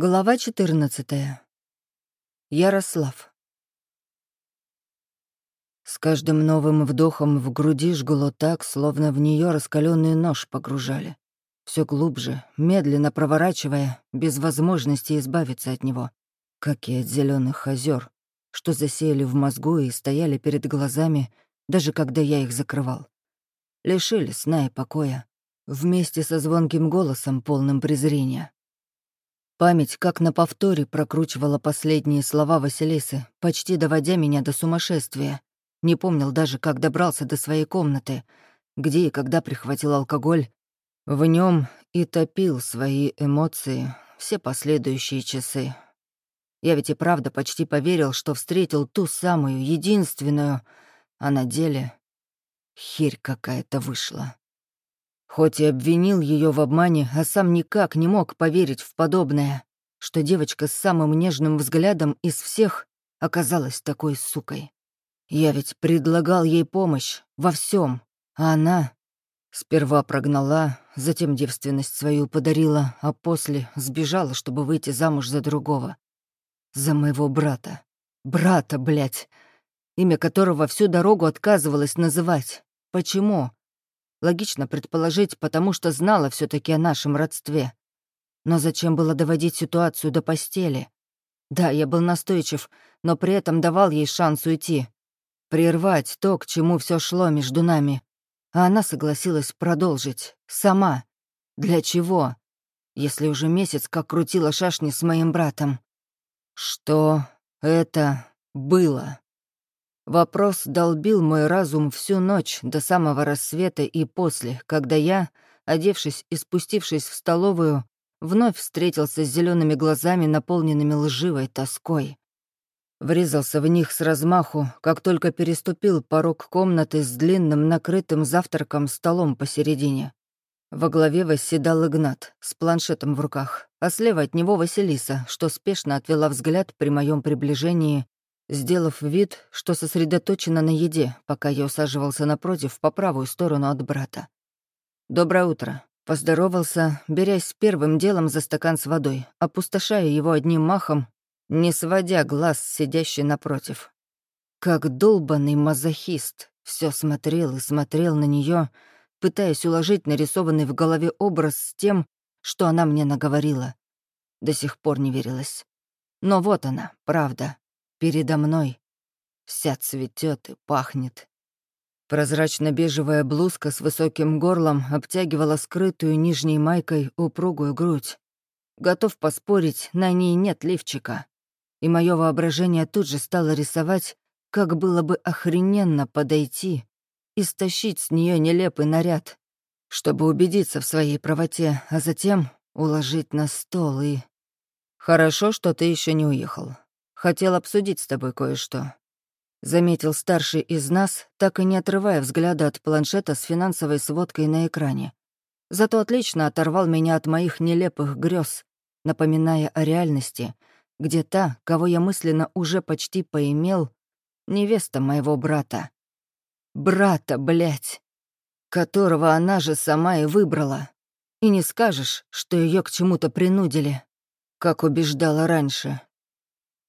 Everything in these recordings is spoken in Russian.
Глава 14. Ярослав. С каждым новым вдохом в груди жгло так, словно в нее раскаленный нож погружали. Все глубже, медленно проворачивая, без возможности избавиться от него, как и от зеленых озер, что засеяли в мозгу и стояли перед глазами, даже когда я их закрывал. Лишили сна и покоя, вместе со звонким голосом, полным презрения. Память, как на повторе, прокручивала последние слова Василисы, почти доводя меня до сумасшествия. Не помнил даже, как добрался до своей комнаты, где и когда прихватил алкоголь. В нем и топил свои эмоции все последующие часы. Я ведь и правда почти поверил, что встретил ту самую, единственную, а на деле херь какая-то вышла. Хоть и обвинил ее в обмане, а сам никак не мог поверить в подобное, что девочка с самым нежным взглядом из всех оказалась такой сукой. Я ведь предлагал ей помощь во всем, а она сперва прогнала, затем девственность свою подарила, а после сбежала, чтобы выйти замуж за другого. За моего брата. Брата, блядь, имя которого всю дорогу отказывалась называть. Почему? Логично предположить, потому что знала все таки о нашем родстве. Но зачем было доводить ситуацию до постели? Да, я был настойчив, но при этом давал ей шанс уйти. Прервать то, к чему все шло между нами. А она согласилась продолжить. Сама. Для чего? Если уже месяц как крутила шашни с моим братом. Что это было? Вопрос долбил мой разум всю ночь до самого рассвета и после, когда я, одевшись и спустившись в столовую, вновь встретился с зелеными глазами, наполненными лживой тоской. Врезался в них с размаху, как только переступил порог комнаты с длинным накрытым завтраком столом посередине. Во главе восседал Игнат с планшетом в руках, а слева от него Василиса, что спешно отвела взгляд при моем приближении сделав вид, что сосредоточена на еде, пока я усаживался напротив по правую сторону от брата. «Доброе утро», — поздоровался, берясь первым делом за стакан с водой, опустошая его одним махом, не сводя глаз сидящий напротив. Как долбанный мазохист все смотрел и смотрел на нее, пытаясь уложить нарисованный в голове образ с тем, что она мне наговорила. До сих пор не верилась. Но вот она, правда. Передо мной. Вся цветет и пахнет. Прозрачно-бежевая блузка с высоким горлом обтягивала скрытую нижней майкой упругую грудь. Готов поспорить, на ней нет лифчика. И мое воображение тут же стало рисовать, как было бы охрененно подойти и стащить с нее нелепый наряд, чтобы убедиться в своей правоте, а затем уложить на стол и... «Хорошо, что ты еще не уехал. Хотел обсудить с тобой кое-что». Заметил старший из нас, так и не отрывая взгляда от планшета с финансовой сводкой на экране. Зато отлично оторвал меня от моих нелепых грез, напоминая о реальности, где та, кого я мысленно уже почти поимел, невеста моего брата. Брата, блядь, которого она же сама и выбрала. И не скажешь, что ее к чему-то принудили, как убеждала раньше.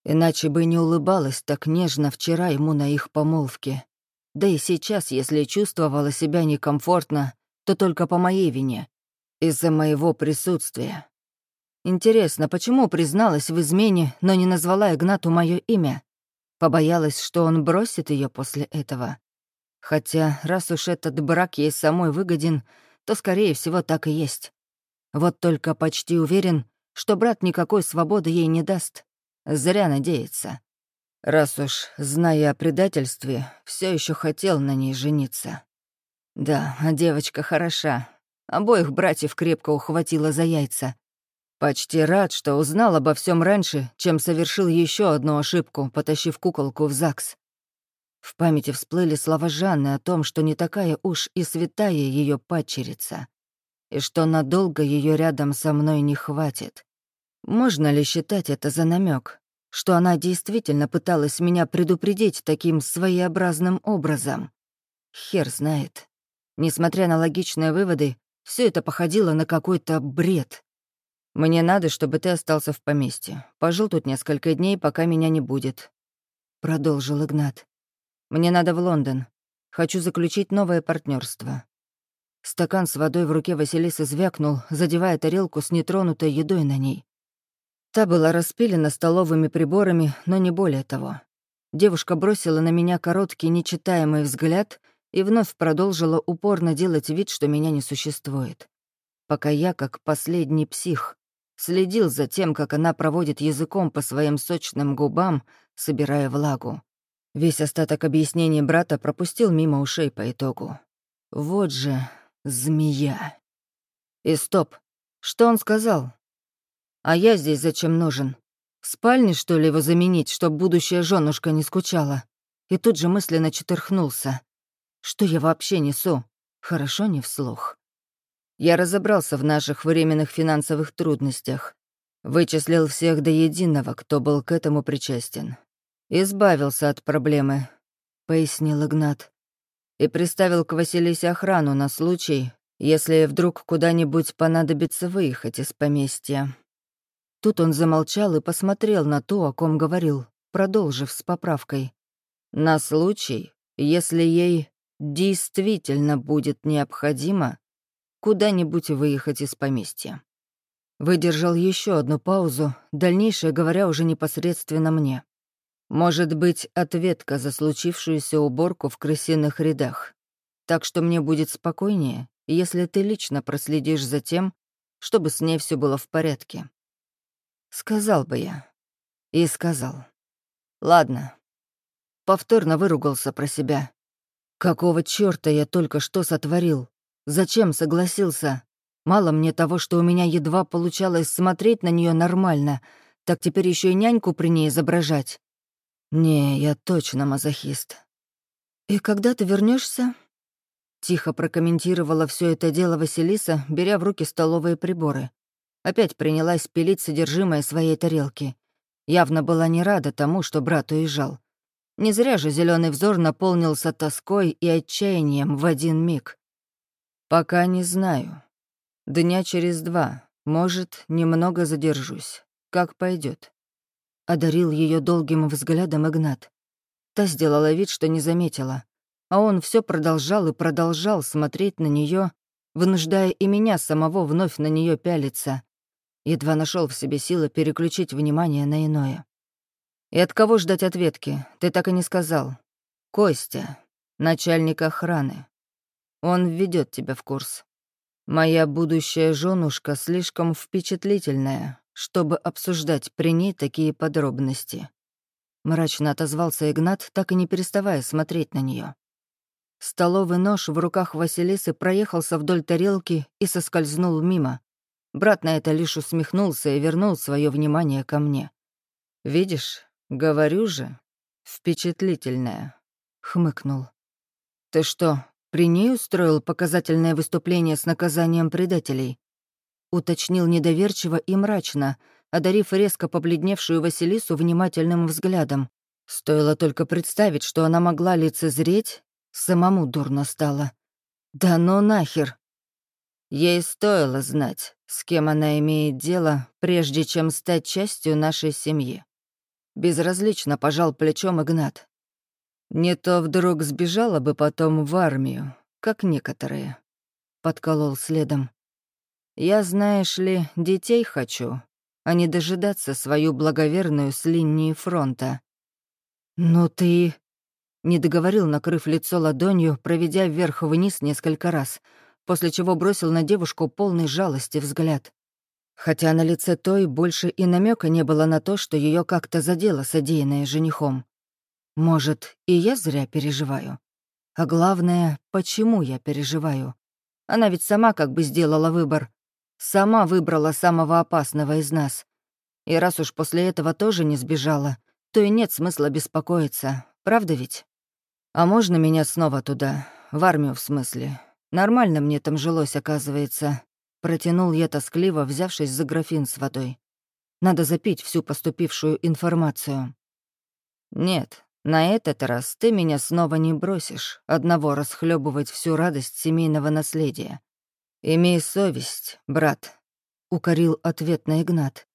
Иначе бы не улыбалась так нежно вчера ему на их помолвке. Да и сейчас, если чувствовала себя некомфортно, то только по моей вине, из-за моего присутствия. Интересно, почему призналась в измене, но не назвала Игнату мое имя? Побоялась, что он бросит ее после этого. Хотя, раз уж этот брак ей самой выгоден, то, скорее всего, так и есть. Вот только почти уверен, что брат никакой свободы ей не даст. Зря надеется. Раз уж, зная о предательстве, все еще хотел на ней жениться. Да, девочка хороша. Обоих братьев крепко ухватила за яйца. Почти рад, что узнал обо всем раньше, чем совершил еще одну ошибку, потащив куколку в ЗАГС. В памяти всплыли слова Жанны о том, что не такая уж и святая ее падчерица, и что надолго ее рядом со мной не хватит. Можно ли считать это за намек? что она действительно пыталась меня предупредить таким своеобразным образом. Хер знает. Несмотря на логичные выводы, все это походило на какой-то бред. Мне надо, чтобы ты остался в поместье. Пожил тут несколько дней, пока меня не будет», — продолжил Игнат. «Мне надо в Лондон. Хочу заключить новое партнерство. Стакан с водой в руке Василисы звякнул, задевая тарелку с нетронутой едой на ней. Та была распилена столовыми приборами, но не более того. Девушка бросила на меня короткий, нечитаемый взгляд и вновь продолжила упорно делать вид, что меня не существует. Пока я, как последний псих, следил за тем, как она проводит языком по своим сочным губам, собирая влагу. Весь остаток объяснений брата пропустил мимо ушей по итогу. Вот же змея. И стоп, что он сказал? А я здесь зачем нужен? В спальне, что ли, его заменить, чтоб будущая женушка не скучала? И тут же мысленно четырхнулся. Что я вообще несу? Хорошо не вслух. Я разобрался в наших временных финансовых трудностях. Вычислил всех до единого, кто был к этому причастен. Избавился от проблемы, — пояснил Игнат. И приставил к Василисе охрану на случай, если вдруг куда-нибудь понадобится выехать из поместья. Тут он замолчал и посмотрел на то, о ком говорил, продолжив с поправкой. На случай, если ей действительно будет необходимо куда-нибудь выехать из поместья. Выдержал еще одну паузу, дальнейшее говоря уже непосредственно мне. Может быть, ответка за случившуюся уборку в крысиных рядах. Так что мне будет спокойнее, если ты лично проследишь за тем, чтобы с ней все было в порядке. Сказал бы я. И сказал. Ладно. Повторно выругался про себя. Какого чёрта я только что сотворил? Зачем согласился? Мало мне того, что у меня едва получалось смотреть на нее нормально, так теперь еще и няньку при ней изображать. «Не, я точно мазохист». «И когда ты вернешься? Тихо прокомментировала все это дело Василиса, беря в руки столовые приборы. Опять принялась пилить содержимое своей тарелки. Явно была не рада тому, что брат уезжал. Не зря же зеленый взор наполнился тоской и отчаянием в один миг. «Пока не знаю. Дня через два. Может, немного задержусь. Как пойдет одарил ее долгим взглядом Игнат. Та сделала вид, что не заметила, а он все продолжал и продолжал смотреть на нее, вынуждая и меня самого вновь на нее пялиться. Едва нашел в себе силы переключить внимание на иное. «И от кого ждать ответки? Ты так и не сказал. Костя, начальник охраны. Он введет тебя в курс. Моя будущая женушка слишком впечатлительная, чтобы обсуждать при ней такие подробности. Мрачно отозвался Игнат, так и не переставая смотреть на нее. Столовый нож в руках Василисы проехался вдоль тарелки и соскользнул мимо. Брат на это лишь усмехнулся и вернул свое внимание ко мне. «Видишь, говорю же, впечатлительная», — хмыкнул. «Ты что, при ней устроил показательное выступление с наказанием предателей?» уточнил недоверчиво и мрачно, одарив резко побледневшую Василису внимательным взглядом. Стоило только представить, что она могла лицезреть, самому дурно стало. «Да ну нахер!» Ей стоило знать, с кем она имеет дело, прежде чем стать частью нашей семьи. Безразлично пожал плечом Игнат. Не то вдруг сбежала бы потом в армию, как некоторые. Подколол следом. Я, знаешь ли, детей хочу, а не дожидаться свою благоверную с линии фронта. Но ты...» Не договорил, накрыв лицо ладонью, проведя вверх-вниз несколько раз, после чего бросил на девушку полный жалости взгляд. Хотя на лице той больше и намека не было на то, что ее как-то задело содеянное женихом. Может, и я зря переживаю. А главное, почему я переживаю? Она ведь сама как бы сделала выбор. Сама выбрала самого опасного из нас. И раз уж после этого тоже не сбежала, то и нет смысла беспокоиться, правда ведь? А можно меня снова туда, в армию в смысле? Нормально мне там жилось, оказывается. Протянул я тоскливо, взявшись за графин с водой. Надо запить всю поступившую информацию. Нет, на этот раз ты меня снова не бросишь, одного расхлебывать всю радость семейного наследия. «Имей совесть, брат. — укорил ответ на Игнат.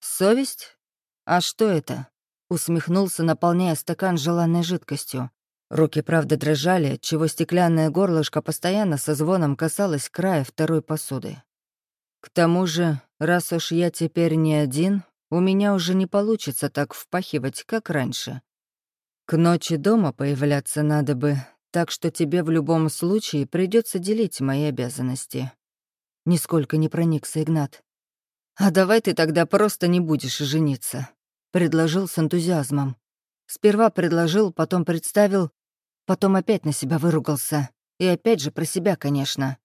«Совесть? А что это?» — усмехнулся, наполняя стакан желанной жидкостью. Руки, правда, дрожали, чего стеклянное горлышко постоянно со звоном касалось края второй посуды. К тому же, раз уж я теперь не один, у меня уже не получится так впахивать, как раньше. К ночи дома появляться надо бы, так что тебе в любом случае придется делить мои обязанности. Нисколько не проникся Игнат. А давай ты тогда просто не будешь жениться, предложил с энтузиазмом. Сперва предложил, потом представил, потом опять на себя выругался. И опять же про себя, конечно.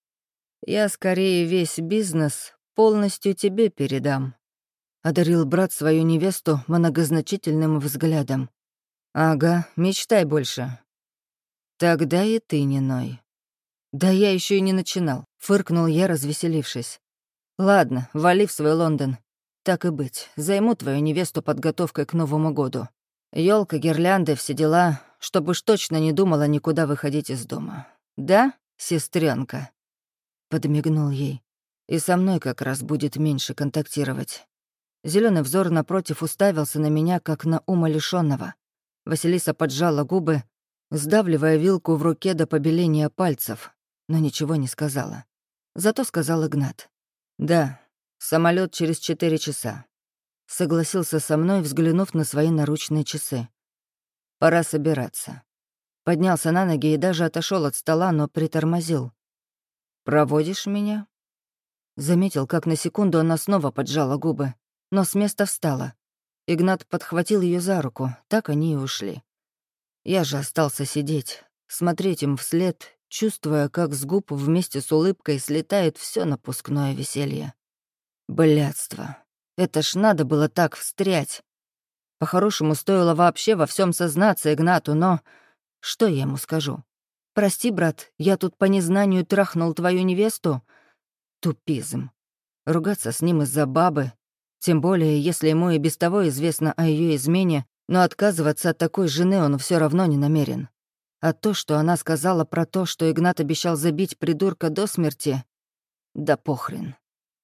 Я скорее весь бизнес полностью тебе передам одарил брат свою невесту многозначительным взглядом. «Ага, мечтай больше». «Тогда и ты не ной». «Да я еще и не начинал», — фыркнул я, развеселившись. «Ладно, вали в свой Лондон. Так и быть, займу твою невесту подготовкой к Новому году. Елка, гирлянды, все дела, чтобы уж точно не думала никуда выходить из дома. Да, сестренка? Подмигнул ей. «И со мной как раз будет меньше контактировать. Зеленый взор напротив уставился на меня, как на ума лишённого. Василиса поджала губы, сдавливая вилку в руке до побеления пальцев, но ничего не сказала. Зато сказал Игнат. «Да, самолет через четыре часа». Согласился со мной, взглянув на свои наручные часы. «Пора собираться». Поднялся на ноги и даже отошел от стола, но притормозил. «Проводишь меня?» Заметил, как на секунду она снова поджала губы но с места встала. Игнат подхватил ее за руку, так они и ушли. Я же остался сидеть, смотреть им вслед, чувствуя, как с губ вместе с улыбкой слетает все напускное веселье. Блядство. Это ж надо было так встрять. По-хорошему, стоило вообще во всем сознаться Игнату, но... Что я ему скажу? «Прости, брат, я тут по незнанию трахнул твою невесту?» Тупизм. Ругаться с ним из-за бабы, тем более, если ему и без того известно о ее измене, но отказываться от такой жены он все равно не намерен. А то, что она сказала про то, что Игнат обещал забить придурка до смерти, да похрен.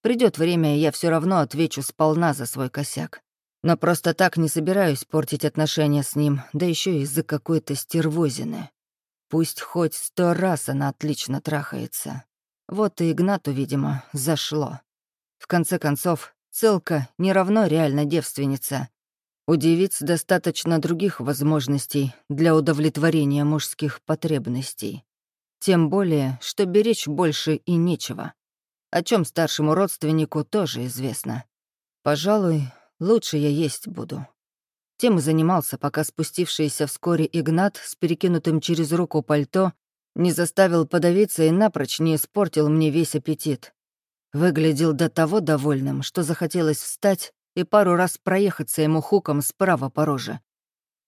Придет время, и я все равно отвечу сполна за свой косяк. Но просто так не собираюсь портить отношения с ним, да еще из-за какой-то стервозины. Пусть хоть сто раз она отлично трахается. Вот и Игнату, видимо, зашло. В конце концов, Целка не равно реально девственница. У девиц достаточно других возможностей для удовлетворения мужских потребностей. Тем более, что беречь больше и нечего. О чем старшему родственнику тоже известно. Пожалуй, лучше я есть буду. Тем и занимался, пока спустившийся вскоре Игнат с перекинутым через руку пальто не заставил подавиться и напрочь не испортил мне весь аппетит. Выглядел до того довольным, что захотелось встать и пару раз проехаться ему хуком справа по роже.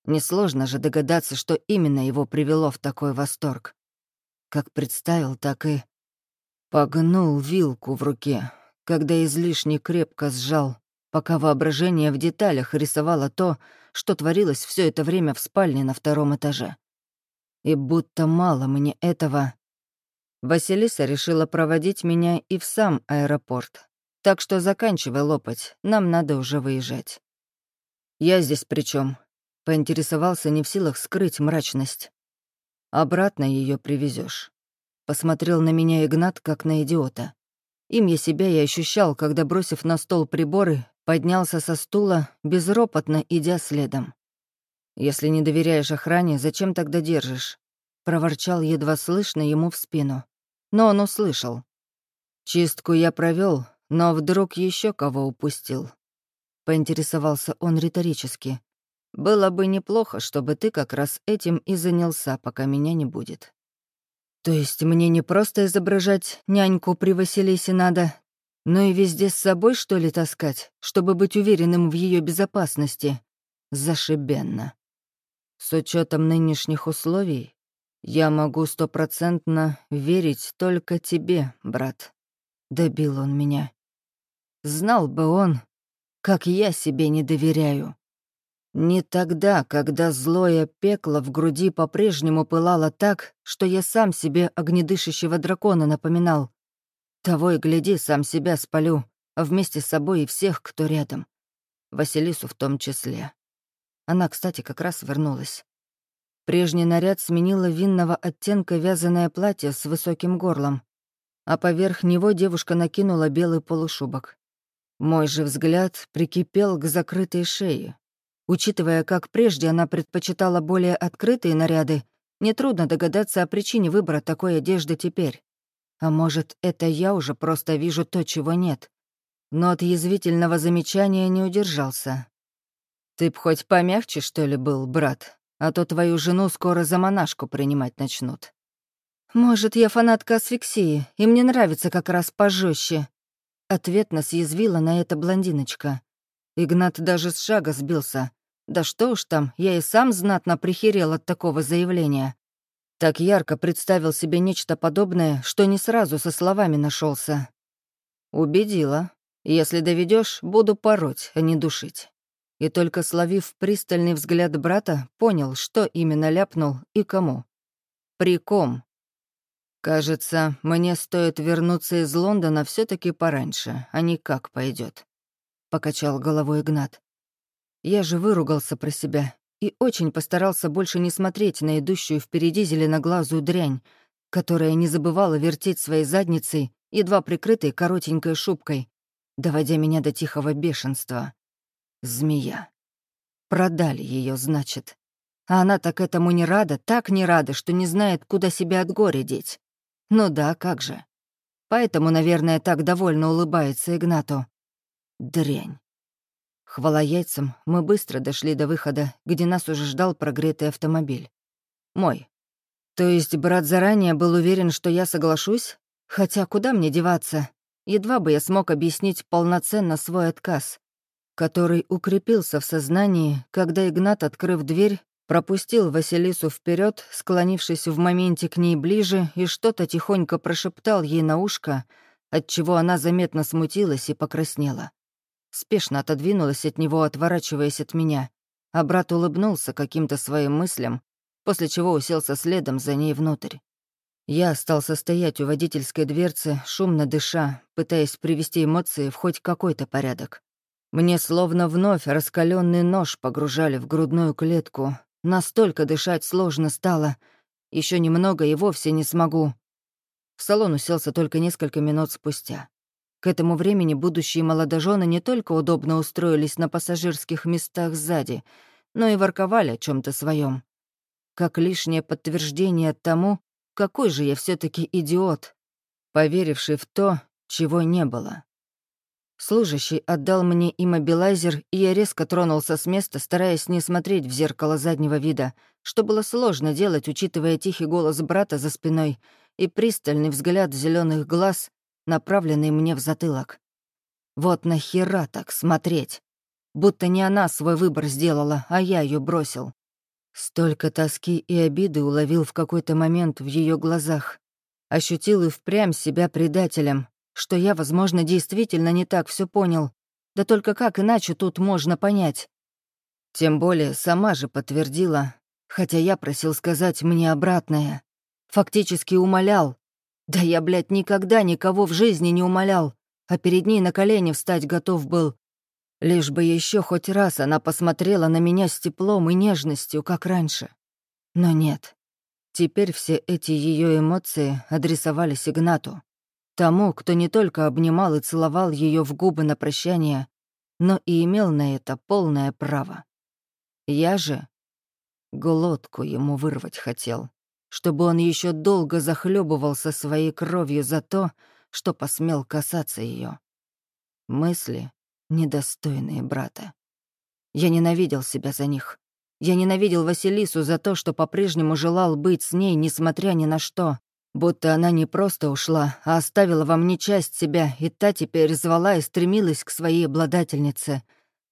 Несложно же догадаться, что именно его привело в такой восторг. Как представил, так и... Погнул вилку в руке, когда излишне крепко сжал, пока воображение в деталях рисовало то, что творилось все это время в спальне на втором этаже. И будто мало мне этого, Василиса решила проводить меня и в сам аэропорт. Так что заканчивай лопать, нам надо уже выезжать. Я здесь при чем? Поинтересовался не в силах скрыть мрачность. Обратно ее привезешь. Посмотрел на меня Игнат, как на идиота. Им я себя и ощущал, когда, бросив на стол приборы, поднялся со стула, безропотно идя следом. «Если не доверяешь охране, зачем тогда держишь?» — проворчал едва слышно ему в спину но он услышал. «Чистку я провел, но вдруг еще кого упустил?» Поинтересовался он риторически. «Было бы неплохо, чтобы ты как раз этим и занялся, пока меня не будет». «То есть мне не просто изображать няньку при Василисе надо, но и везде с собой, что ли, таскать, чтобы быть уверенным в ее безопасности?» Зашибенно. С учетом нынешних условий, «Я могу стопроцентно верить только тебе, брат», — добил он меня. Знал бы он, как я себе не доверяю. Не тогда, когда злое пекло в груди по-прежнему пылало так, что я сам себе огнедышащего дракона напоминал. Того и гляди, сам себя спалю, вместе с собой и всех, кто рядом. Василису в том числе. Она, кстати, как раз вернулась. Прежний наряд сменила винного оттенка вязаное платье с высоким горлом, а поверх него девушка накинула белый полушубок. Мой же взгляд прикипел к закрытой шее. Учитывая, как прежде она предпочитала более открытые наряды, нетрудно догадаться о причине выбора такой одежды теперь. А может, это я уже просто вижу то, чего нет. Но от язвительного замечания не удержался. «Ты б хоть помягче, что ли, был, брат? А то твою жену скоро за монашку принимать начнут». «Может, я фанатка асфиксии, и мне нравится как раз пожестче. Ответно съязвила на это блондиночка. Игнат даже с шага сбился. Да что уж там, я и сам знатно прихерел от такого заявления. Так ярко представил себе нечто подобное, что не сразу со словами нашелся. Убедила. Если доведешь, буду пороть, а не душить. И только словив пристальный взгляд брата, понял, что именно ляпнул и кому. При ком? Кажется, мне стоит вернуться из Лондона все таки пораньше, а не как пойдет. покачал головой Игнат. Я же выругался про себя и очень постарался больше не смотреть на идущую впереди зеленоглазую дрянь, которая не забывала вертеть своей задницей, едва прикрытой коротенькой шубкой, доводя меня до тихого бешенства. Змея. Продали ее, значит. А она так этому не рада, так не рада, что не знает, куда себя от горя деть. Ну да, как же. Поэтому, наверное, так довольно улыбается Игнату. Дрянь. Хвала яйцам, мы быстро дошли до выхода, где нас уже ждал прогретый автомобиль. Мой. То есть брат заранее был уверен, что я соглашусь? Хотя куда мне деваться? Едва бы я смог объяснить полноценно свой отказ, который укрепился в сознании, когда Игнат, открыв дверь, пропустил Василису вперед, склонившись в моменте к ней ближе, и что-то тихонько прошептал ей на ушко, отчего она заметно смутилась и покраснела спешно отодвинулась от него, отворачиваясь от меня, а брат улыбнулся каким-то своим мыслям, после чего уселся следом за ней внутрь. Я остался стоять у водительской дверцы, шумно дыша, пытаясь привести эмоции в хоть какой-то порядок. Мне словно вновь раскаленный нож погружали в грудную клетку. Настолько дышать сложно стало. Еще немного и вовсе не смогу. В салон уселся только несколько минут спустя. К этому времени будущие молодожены не только удобно устроились на пассажирских местах сзади, но и ворковали о чем то своем. Как лишнее подтверждение тому, какой же я все таки идиот, поверивший в то, чего не было. Служащий отдал мне иммобилайзер, и я резко тронулся с места, стараясь не смотреть в зеркало заднего вида, что было сложно делать, учитывая тихий голос брата за спиной и пристальный взгляд зеленых глаз, направленный мне в затылок. Вот нахера так смотреть? Будто не она свой выбор сделала, а я ее бросил. Столько тоски и обиды уловил в какой-то момент в ее глазах. Ощутил и впрямь себя предателем, что я, возможно, действительно не так все понял. Да только как иначе тут можно понять? Тем более сама же подтвердила, хотя я просил сказать мне обратное. Фактически умолял, да я, блядь, никогда никого в жизни не умолял, а перед ней на колени встать готов был. Лишь бы еще хоть раз она посмотрела на меня с теплом и нежностью, как раньше. Но нет. Теперь все эти ее эмоции адресовались Игнату. Тому, кто не только обнимал и целовал ее в губы на прощание, но и имел на это полное право. Я же глотку ему вырвать хотел чтобы он еще долго захлебывался своей кровью за то, что посмел касаться ее. Мысли, недостойные брата. Я ненавидел себя за них. Я ненавидел Василису за то, что по-прежнему желал быть с ней, несмотря ни на что. Будто она не просто ушла, а оставила во мне часть себя, и та теперь звала и стремилась к своей обладательнице.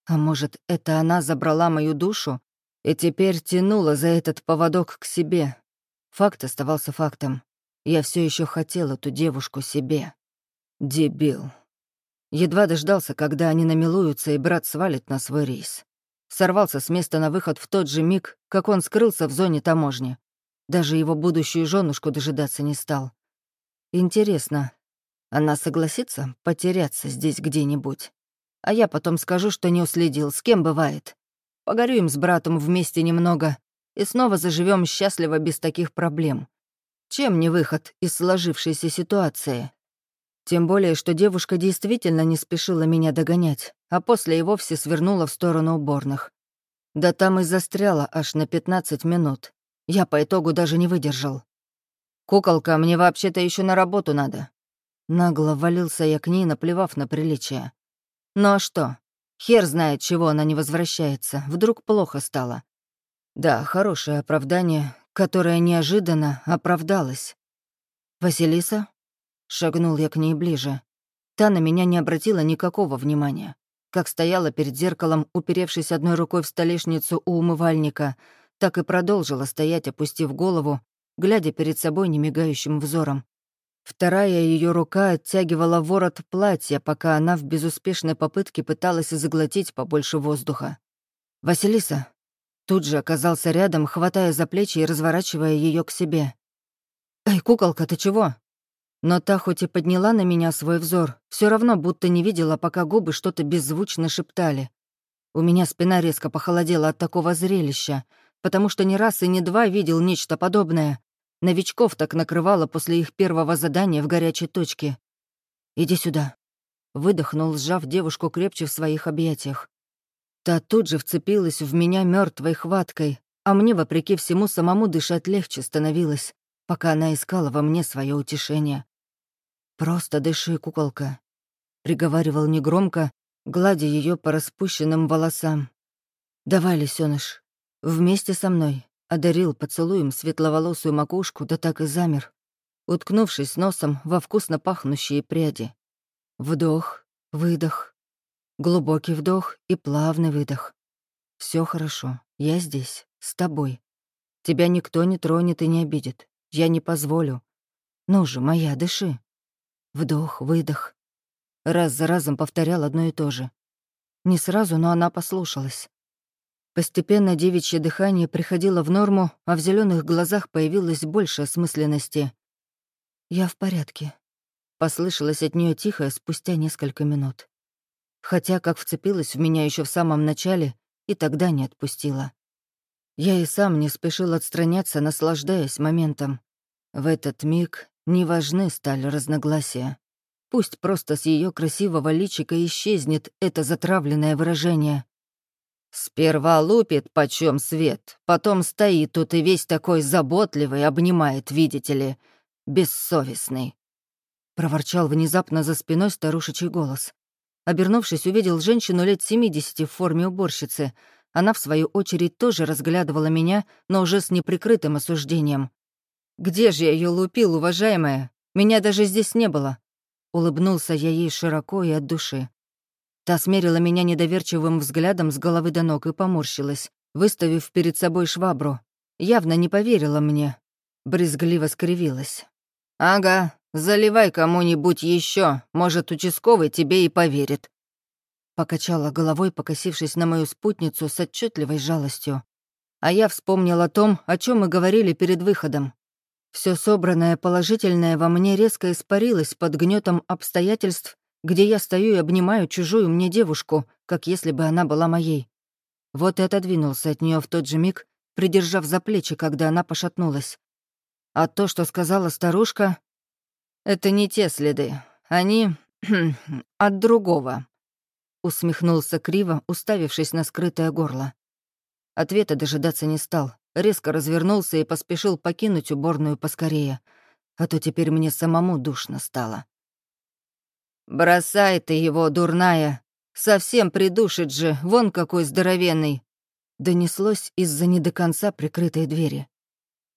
А может, это она забрала мою душу и теперь тянула за этот поводок к себе, Факт оставался фактом. Я все еще хотел эту девушку себе. Дебил. Едва дождался, когда они намилуются, и брат свалит на свой рейс. Сорвался с места на выход в тот же миг, как он скрылся в зоне таможни. Даже его будущую женушку дожидаться не стал. Интересно, Она согласится потеряться здесь где-нибудь. А я потом скажу, что не уследил, с кем бывает. Погорюем с братом вместе немного и снова заживем счастливо без таких проблем. Чем не выход из сложившейся ситуации? Тем более, что девушка действительно не спешила меня догонять, а после и вовсе свернула в сторону уборных. Да там и застряла аж на 15 минут. Я по итогу даже не выдержал. «Куколка, мне вообще-то еще на работу надо». Нагло валился я к ней, наплевав на приличие. «Ну а что? Хер знает, чего она не возвращается. Вдруг плохо стало. Да, хорошее оправдание, которое неожиданно оправдалось. «Василиса?» Шагнул я к ней ближе. Та на меня не обратила никакого внимания. Как стояла перед зеркалом, уперевшись одной рукой в столешницу у умывальника, так и продолжила стоять, опустив голову, глядя перед собой немигающим взором. Вторая ее рука оттягивала ворот платья, пока она в безуспешной попытке пыталась заглотить побольше воздуха. «Василиса!» Тут же оказался рядом, хватая за плечи и разворачивая ее к себе. «Эй, куколка, ты чего?» Но та хоть и подняла на меня свой взор, все равно будто не видела, пока губы что-то беззвучно шептали. У меня спина резко похолодела от такого зрелища, потому что ни раз и не два видел нечто подобное. Новичков так накрывало после их первого задания в горячей точке. «Иди сюда», — выдохнул, сжав девушку крепче в своих объятиях. Та тут же вцепилась в меня мертвой хваткой, а мне, вопреки всему, самому дышать легче становилось, пока она искала во мне свое утешение. «Просто дыши, куколка», — приговаривал негромко, гладя ее по распущенным волосам. «Давай, лисёныш, вместе со мной», — одарил поцелуем светловолосую макушку, да так и замер, уткнувшись носом во вкусно пахнущие пряди. Вдох, выдох, глубокий вдох и плавный выдох. Все хорошо, я здесь, с тобой. Тебя никто не тронет и не обидит. Я не позволю. Ну же, моя, дыши. Вдох, выдох. Раз за разом повторял одно и то же. Не сразу, но она послушалась. Постепенно девичье дыхание приходило в норму, а в зеленых глазах появилось больше осмысленности. «Я в порядке», — послышалось от нее тихо спустя несколько минут. Хотя, как вцепилась в меня еще в самом начале, и тогда не отпустила. Я и сам не спешил отстраняться, наслаждаясь моментом. В этот миг не важны стали разногласия. Пусть просто с ее красивого личика исчезнет это затравленное выражение. Сперва лупит почем свет, потом стоит тут и весь такой заботливый, обнимает, видите ли, бессовестный. Проворчал внезапно за спиной старушечий голос. Обернувшись, увидел женщину лет 70 в форме уборщицы. Она, в свою очередь, тоже разглядывала меня, но уже с неприкрытым осуждением. «Где же я ее лупил, уважаемая? Меня даже здесь не было». Улыбнулся я ей широко и от души. Та смерила меня недоверчивым взглядом с головы до ног и поморщилась, выставив перед собой швабру. Явно не поверила мне. Брезгливо скривилась. «Ага, заливай кому-нибудь еще, может, участковый тебе и поверит». Покачала головой, покосившись на мою спутницу с отчетливой жалостью. А я вспомнил о том, о чем мы говорили перед выходом. Все собранное положительное во мне резко испарилось под гнетом обстоятельств, где я стою и обнимаю чужую мне девушку, как если бы она была моей. Вот и отодвинулся от нее в тот же миг, придержав за плечи, когда она пошатнулась. А то, что сказала старушка, это не те следы. Они от другого. Усмехнулся криво, уставившись на скрытое горло. Ответа дожидаться не стал резко развернулся и поспешил покинуть уборную поскорее, а то теперь мне самому душно стало. «Бросай ты его, дурная! Совсем придушит же, вон какой здоровенный!» Донеслось из-за не до конца прикрытой двери.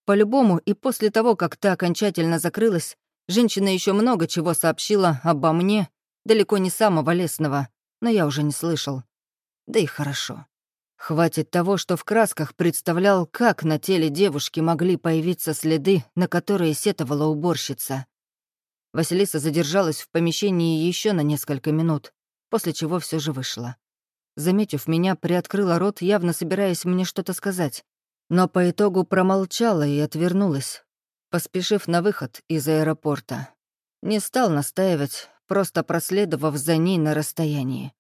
По-любому, и после того, как та окончательно закрылась, женщина еще много чего сообщила обо мне, далеко не самого лесного, но я уже не слышал. Да и хорошо. Хватит того, что в красках представлял, как на теле девушки могли появиться следы, на которые сетовала уборщица. Василиса задержалась в помещении еще на несколько минут, после чего все же вышла. Заметив меня, приоткрыла рот, явно собираясь мне что-то сказать, но по итогу промолчала и отвернулась, поспешив на выход из аэропорта. Не стал настаивать, просто проследовав за ней на расстоянии.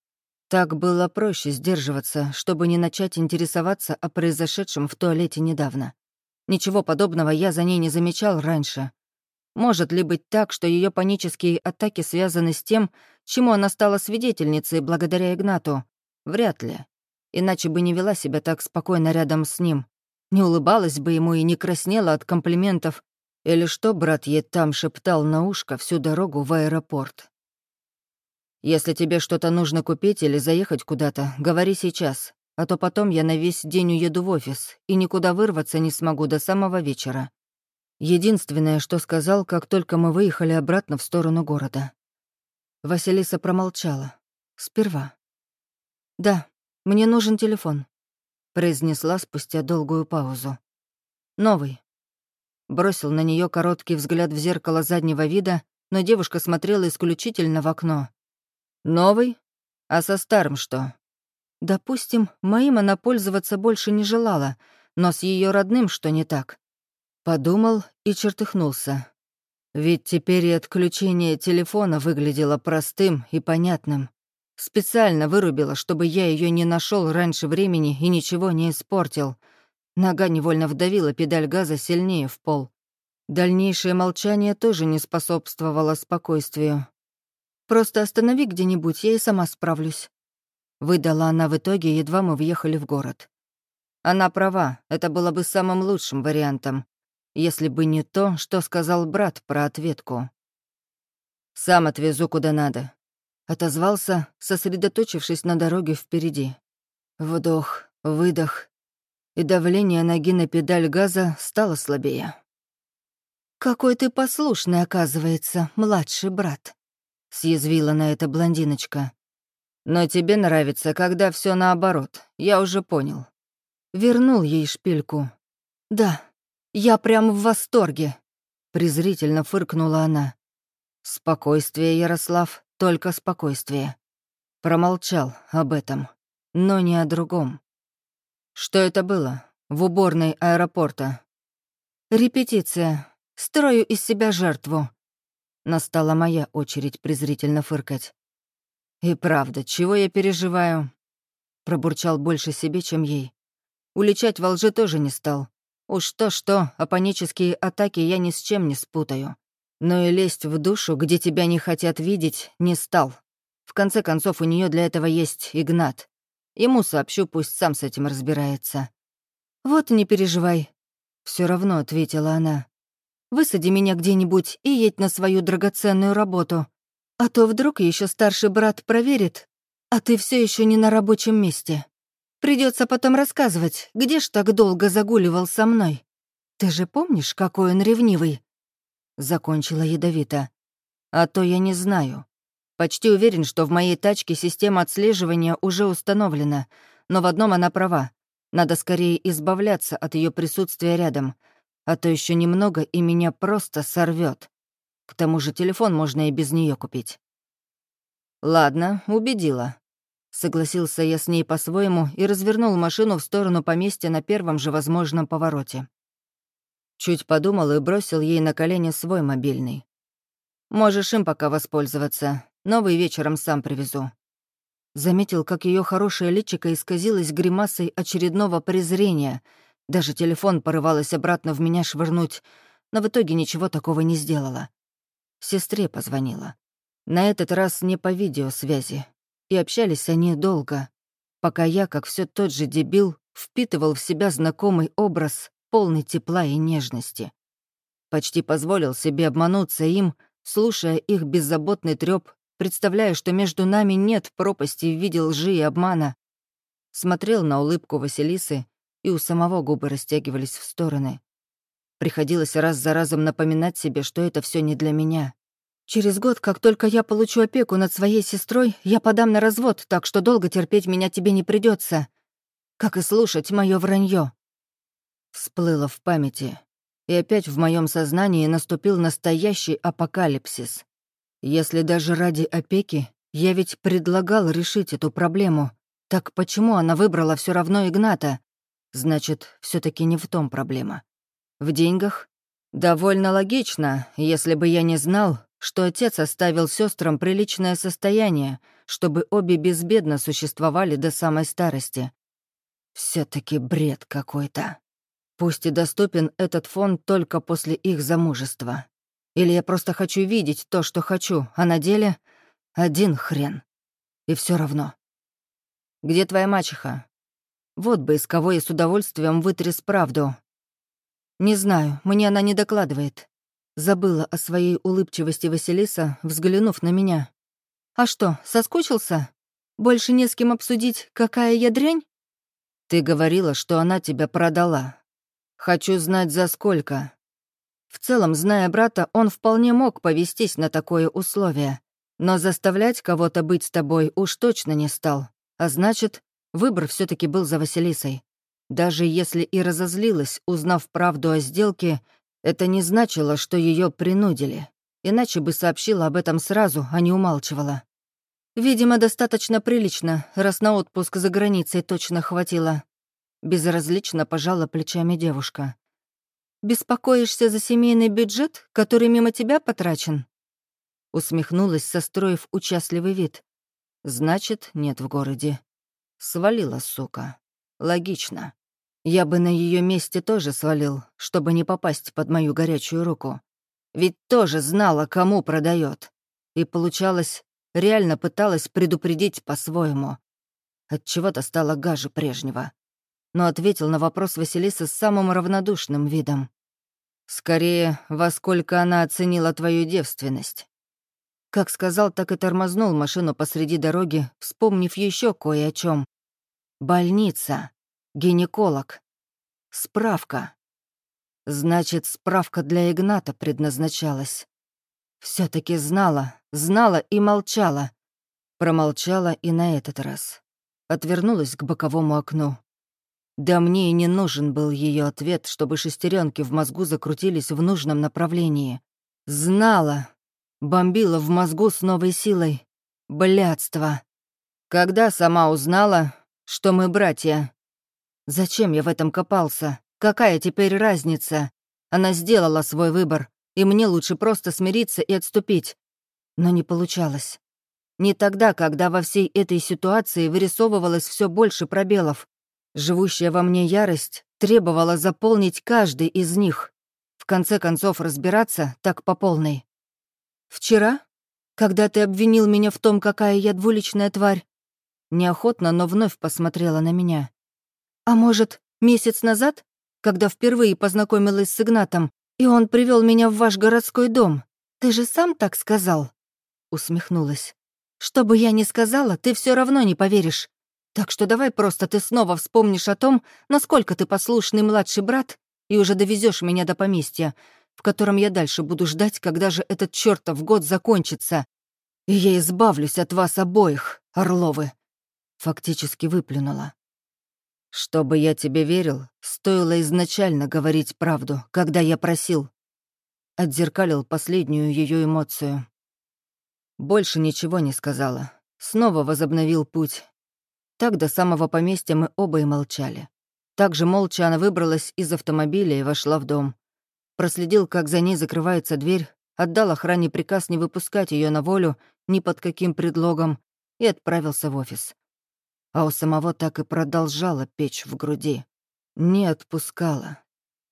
Так было проще сдерживаться, чтобы не начать интересоваться о произошедшем в туалете недавно. Ничего подобного я за ней не замечал раньше. Может ли быть так, что ее панические атаки связаны с тем, чему она стала свидетельницей благодаря Игнату? Вряд ли. Иначе бы не вела себя так спокойно рядом с ним. Не улыбалась бы ему и не краснела от комплиментов. Или что брат ей там шептал на ушко всю дорогу в аэропорт. Если тебе что-то нужно купить или заехать куда-то, говори сейчас, а то потом я на весь день уеду в офис и никуда вырваться не смогу до самого вечера. Единственное, что сказал, как только мы выехали обратно в сторону города. Василиса промолчала. Сперва. «Да, мне нужен телефон», — произнесла спустя долгую паузу. «Новый». Бросил на нее короткий взгляд в зеркало заднего вида, но девушка смотрела исключительно в окно. Новый? А со старым что? Допустим, моим она пользоваться больше не желала, но с ее родным что не так? Подумал и чертыхнулся. Ведь теперь и отключение телефона выглядело простым и понятным. Специально вырубила, чтобы я ее не нашел раньше времени и ничего не испортил. Нога невольно вдавила педаль газа сильнее в пол. Дальнейшее молчание тоже не способствовало спокойствию. Просто останови где-нибудь, я и сама справлюсь». Выдала она в итоге, едва мы въехали в город. Она права, это было бы самым лучшим вариантом, если бы не то, что сказал брат про ответку. «Сам отвезу куда надо», — отозвался, сосредоточившись на дороге впереди. Вдох, выдох, и давление ноги на педаль газа стало слабее. «Какой ты послушный, оказывается, младший брат», — съязвила на это блондиночка. «Но тебе нравится, когда все наоборот, я уже понял». Вернул ей шпильку. «Да, я прям в восторге», — презрительно фыркнула она. «Спокойствие, Ярослав, только спокойствие». Промолчал об этом, но не о другом. «Что это было? В уборной аэропорта?» «Репетиция. Строю из себя жертву», Настала моя очередь презрительно фыркать. «И правда, чего я переживаю?» Пробурчал больше себе, чем ей. Уличать во лжи тоже не стал. Уж то-что, а панические атаки я ни с чем не спутаю. Но и лезть в душу, где тебя не хотят видеть, не стал. В конце концов, у нее для этого есть Игнат. Ему сообщу, пусть сам с этим разбирается. «Вот не переживай», — все равно ответила она. Высади меня где-нибудь и едь на свою драгоценную работу. А то вдруг еще старший брат проверит, а ты все еще не на рабочем месте. Придется потом рассказывать, где ж так долго загуливал со мной. Ты же помнишь, какой он ревнивый?» Закончила ядовито. «А то я не знаю. Почти уверен, что в моей тачке система отслеживания уже установлена, но в одном она права. Надо скорее избавляться от ее присутствия рядом — а то еще немного, и меня просто сорвет. К тому же телефон можно и без нее купить. Ладно, убедила. Согласился я с ней по-своему и развернул машину в сторону поместья на первом же возможном повороте. Чуть подумал и бросил ей на колени свой мобильный. «Можешь им пока воспользоваться. Новый вечером сам привезу». Заметил, как ее хорошее личико исказилось гримасой очередного презрения — даже телефон порывалась обратно в меня швырнуть, но в итоге ничего такого не сделала. Сестре позвонила. На этот раз не по видеосвязи. И общались они долго, пока я, как все тот же дебил, впитывал в себя знакомый образ, полный тепла и нежности. Почти позволил себе обмануться им, слушая их беззаботный трёп, представляя, что между нами нет пропасти в виде лжи и обмана. Смотрел на улыбку Василисы и у самого губы растягивались в стороны. Приходилось раз за разом напоминать себе, что это все не для меня. Через год, как только я получу опеку над своей сестрой, я подам на развод, так что долго терпеть меня тебе не придется, Как и слушать мое вранье. Всплыло в памяти, и опять в моем сознании наступил настоящий апокалипсис. Если даже ради опеки, я ведь предлагал решить эту проблему, так почему она выбрала все равно Игната? Значит, все таки не в том проблема. В деньгах? Довольно логично, если бы я не знал, что отец оставил сестрам приличное состояние, чтобы обе безбедно существовали до самой старости. все таки бред какой-то. Пусть и доступен этот фонд только после их замужества. Или я просто хочу видеть то, что хочу, а на деле один хрен. И все равно. Где твоя мачеха? Вот бы из кого я с удовольствием вытряс правду. Не знаю, мне она не докладывает. Забыла о своей улыбчивости Василиса, взглянув на меня. «А что, соскучился? Больше не с кем обсудить, какая я дрянь?» «Ты говорила, что она тебя продала. Хочу знать, за сколько». В целом, зная брата, он вполне мог повестись на такое условие. Но заставлять кого-то быть с тобой уж точно не стал. А значит, выбор все таки был за Василисой. Даже если и разозлилась, узнав правду о сделке, это не значило, что ее принудили. Иначе бы сообщила об этом сразу, а не умалчивала. Видимо, достаточно прилично, раз на отпуск за границей точно хватило. Безразлично пожала плечами девушка. «Беспокоишься за семейный бюджет, который мимо тебя потрачен?» Усмехнулась, состроив участливый вид. «Значит, нет в городе. Свалила, сука. Логично. Я бы на ее месте тоже свалил, чтобы не попасть под мою горячую руку. Ведь тоже знала, кому продает. И получалось, реально пыталась предупредить по-своему. От чего-то стало гаже прежнего. Но ответил на вопрос Василиса с самым равнодушным видом. Скорее, во сколько она оценила твою девственность. Как сказал, так и тормознул машину посреди дороги, вспомнив еще кое о чем. Больница. Гинеколог. Справка. Значит, справка для Игната предназначалась. все таки знала, знала и молчала. Промолчала и на этот раз. Отвернулась к боковому окну. Да мне и не нужен был ее ответ, чтобы шестеренки в мозгу закрутились в нужном направлении. Знала. Бомбила в мозгу с новой силой. Блядство. Когда сама узнала, что мы братья, Зачем я в этом копался? Какая теперь разница? Она сделала свой выбор, и мне лучше просто смириться и отступить. Но не получалось. Не тогда, когда во всей этой ситуации вырисовывалось все больше пробелов. Живущая во мне ярость требовала заполнить каждый из них. В конце концов, разбираться так по полной. «Вчера? Когда ты обвинил меня в том, какая я двуличная тварь?» Неохотно, но вновь посмотрела на меня. А может, месяц назад, когда впервые познакомилась с Игнатом, и он привел меня в ваш городской дом? Ты же сам так сказал?» Усмехнулась. «Что бы я ни сказала, ты все равно не поверишь. Так что давай просто ты снова вспомнишь о том, насколько ты послушный младший брат, и уже довезешь меня до поместья, в котором я дальше буду ждать, когда же этот чертов год закончится. И я избавлюсь от вас обоих, Орловы!» Фактически выплюнула. Чтобы я тебе верил, стоило изначально говорить правду, когда я просил. Отзеркалил последнюю ее эмоцию. Больше ничего не сказала. Снова возобновил путь. Так до самого поместья мы оба и молчали. Также молча она выбралась из автомобиля и вошла в дом. Проследил, как за ней закрывается дверь, отдал охране приказ не выпускать ее на волю ни под каким предлогом и отправился в офис а у самого так и продолжала печь в груди. Не отпускала.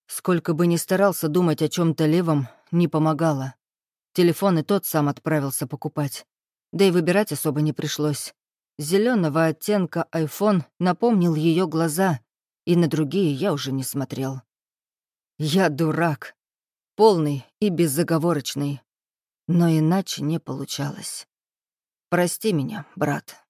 Сколько бы ни старался думать о чем то левом, не помогало. Телефон и тот сам отправился покупать. Да и выбирать особо не пришлось. Зеленого оттенка iPhone напомнил ее глаза, и на другие я уже не смотрел. Я дурак. Полный и безоговорочный. Но иначе не получалось. Прости меня, брат.